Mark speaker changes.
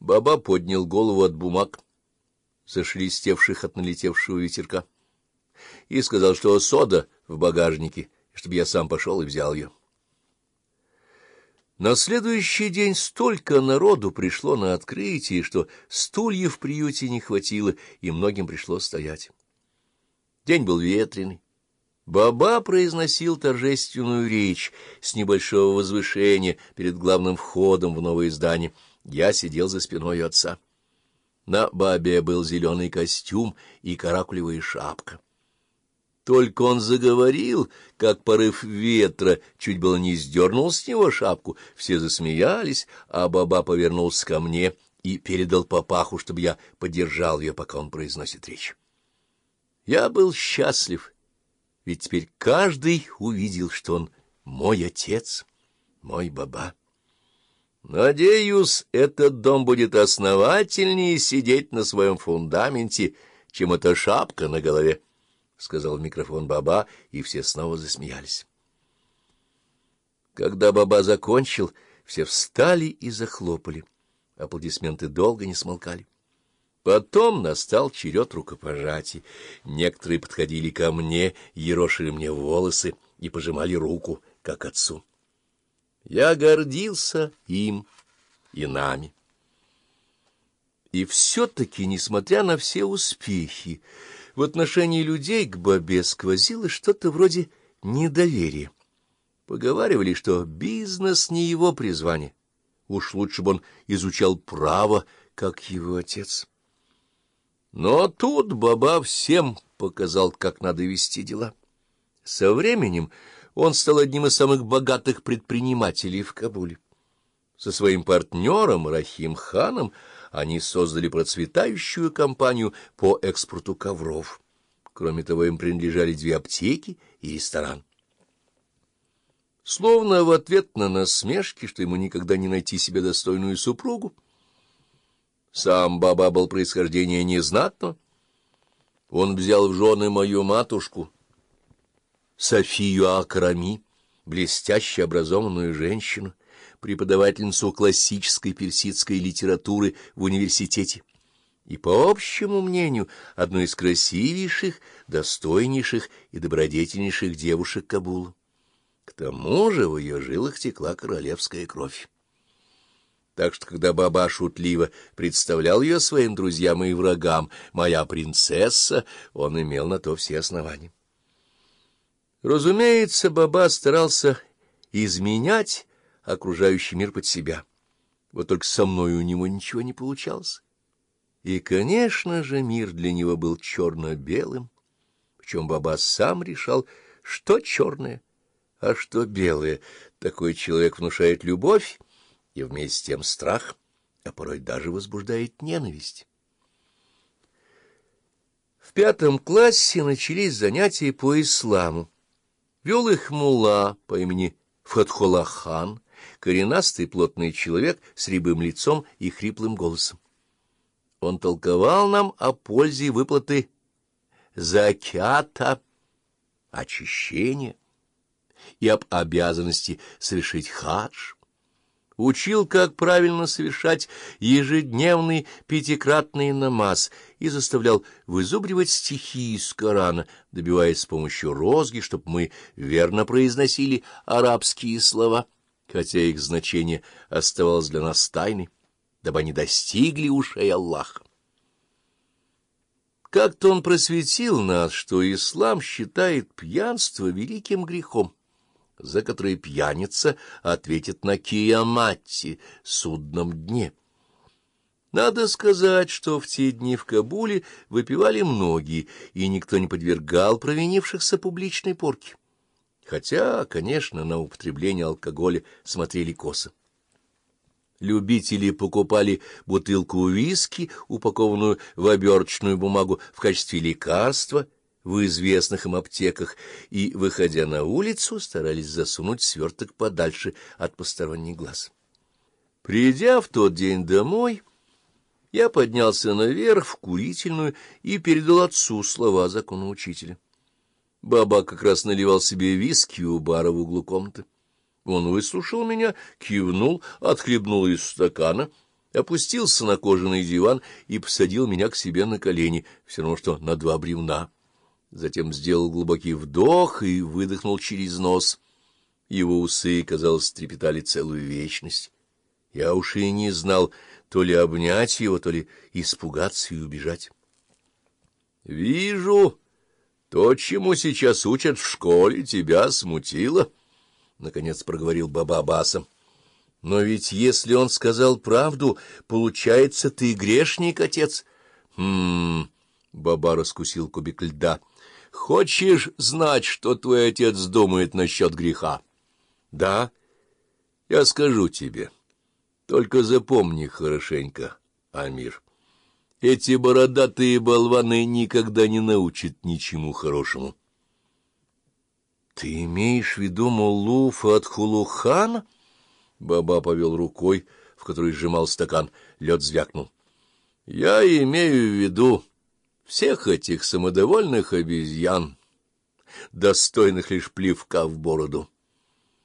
Speaker 1: Баба поднял голову от бумаг, зашелестевших от налетевшего ветерка, и сказал, что сода в багажнике, чтобы я сам пошел и взял ее. На следующий день столько народу пришло на открытие, что стульев в приюте не хватило, и многим пришлось стоять. День был ветреный. Баба произносил торжественную речь с небольшого возвышения перед главным входом в новое здание. Я сидел за спиной отца. На бабе был зеленый костюм и каракулевая шапка. Только он заговорил, как порыв ветра, чуть было не сдернул с него шапку. Все засмеялись, а баба повернулся ко мне и передал папаху, чтобы я поддержал ее, пока он произносит речь. Я был счастлив ведь теперь каждый увидел, что он мой отец, мой баба. Надеюсь, этот дом будет основательнее сидеть на своем фундаменте, чем эта шапка на голове, — сказал в микрофон баба, и все снова засмеялись. Когда баба закончил, все встали и захлопали. Аплодисменты долго не смолкали. Потом настал черед рукопожатий. Некоторые подходили ко мне, ерошили мне волосы и пожимали руку, как отцу. Я гордился им и нами. И все-таки, несмотря на все успехи, в отношении людей к бабе сквозило что-то вроде недоверия. Поговаривали, что бизнес не его призвание. Уж лучше бы он изучал право, как его отец. Но тут Баба всем показал, как надо вести дела. Со временем он стал одним из самых богатых предпринимателей в Кабуле. Со своим партнером Рахим Ханом они создали процветающую компанию по экспорту ковров. Кроме того, им принадлежали две аптеки и ресторан. Словно в ответ на насмешки, что ему никогда не найти себе достойную супругу, сам Баба был происхождения незнатного. Он взял в жены мою матушку, Софию Акрами, блестяще образованную женщину, преподавательницу классической персидской литературы в университете, и, по общему мнению, одну из красивейших, достойнейших и добродетельнейших девушек Кабула. К тому же в ее жилах текла королевская кровь так что, когда баба шутливо представлял ее своим друзьям и врагам, «моя принцесса», он имел на то все основания. Разумеется, баба старался изменять окружающий мир под себя. Вот только со мной у него ничего не получалось. И, конечно же, мир для него был черно-белым, причем баба сам решал, что черное, а что белое. Такой человек внушает любовь, и вместе с тем страх, а порой даже возбуждает ненависть. В пятом классе начались занятия по исламу. Вел их мулла по имени Фатхолахан, коренастый плотный человек с рябым лицом и хриплым голосом. Он толковал нам о пользе выплаты закята, очищения и об обязанности совершить хадж учил, как правильно совершать ежедневный пятикратный намаз и заставлял вызубривать стихи из Корана, добиваясь с помощью розги, чтобы мы верно произносили арабские слова, хотя их значение оставалось для нас тайной, дабы они достигли ушей Аллаха. Как-то он просветил нас, что ислам считает пьянство великим грехом за которые пьяница ответит на Кияматти, судном дне. Надо сказать, что в те дни в Кабуле выпивали многие, и никто не подвергал провинившихся публичной порке. Хотя, конечно, на употребление алкоголя смотрели косо. Любители покупали бутылку виски, упакованную в оберточную бумагу в качестве лекарства — в известных им аптеках и, выходя на улицу, старались засунуть сверток подальше от посторонних глаз. Придя в тот день домой, я поднялся наверх в курительную и передал отцу слова закона учителя. Баба как раз наливал себе виски у бара в углу комнаты. Он выслушал меня, кивнул, отхлебнул из стакана опустился на кожаный диван и посадил меня к себе на колени, все равно что на два бревна. Затем сделал глубокий вдох и выдохнул через нос. Его усы, казалось, трепетали целую вечность. Я уж и не знал, то ли обнять его, то ли испугаться и убежать. — Вижу, то, чему сейчас учат в школе, тебя смутило, — наконец проговорил Баба басом. — Но ведь если он сказал правду, получается, ты грешник, отец. — Хм... — Баба раскусил кубик льда. — Хочешь знать, что твой отец думает насчет греха? — Да. Я скажу тебе. — только запомни хорошенько, Амир. Эти бородатые болваны никогда не научат ничему хорошему. — Ты имеешь в виду Мулуфа от Хулухана? Баба повел рукой, в которой сжимал стакан. Лед звякнул. — Я имею в виду всех этих самодовольных обезьян, достойных лишь плевка в бороду.